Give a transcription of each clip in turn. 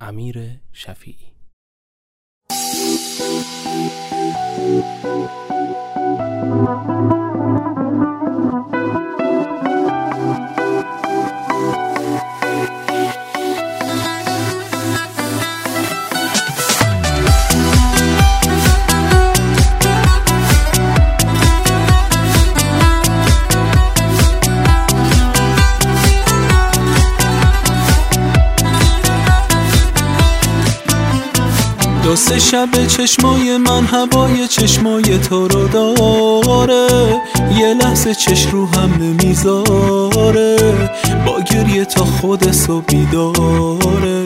امیر شفیعی. دو سه شب چشمای من هوای چشمای تو رو داره. یه لحظه چش رو هم نمی‌ذاره با گریه تا خود سو بیداره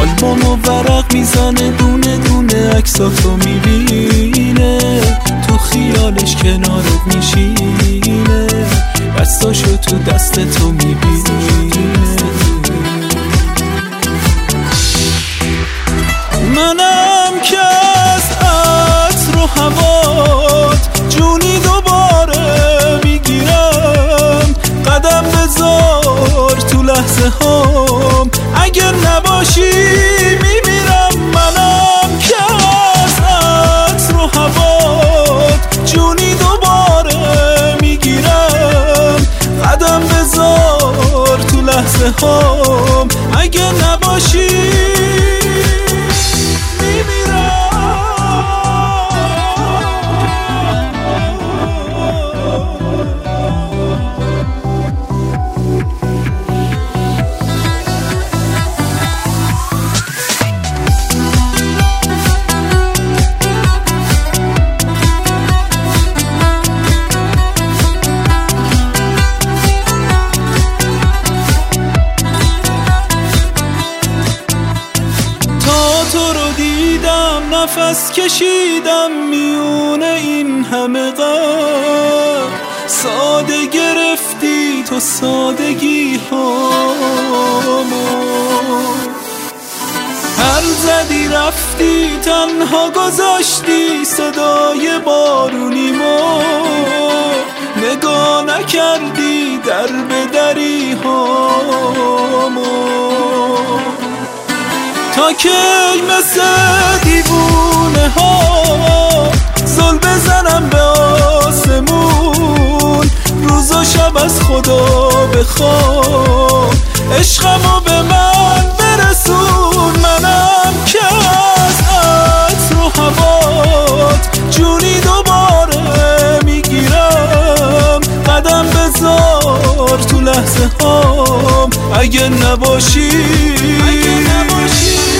آلبوم و ورق می‌زنه دونه دونه عکساتو می‌بینه. تو خیالش کنارت میشینه. دستاشو تو دست تو می‌بینه. اگر نباشی نفس کشیدم میون این همه غم. ساده گرفتی تو سادگی هامو هر زدی رفتی تنها گذاشتی صدای بارونیمو نگاه نکردی در به دری تا کی مثل دیوونه ها. زل بزنم به آسمون. روز و شب از خدا بخوام بذار تو لحظه هام اگه نباشی, اگه نباشی.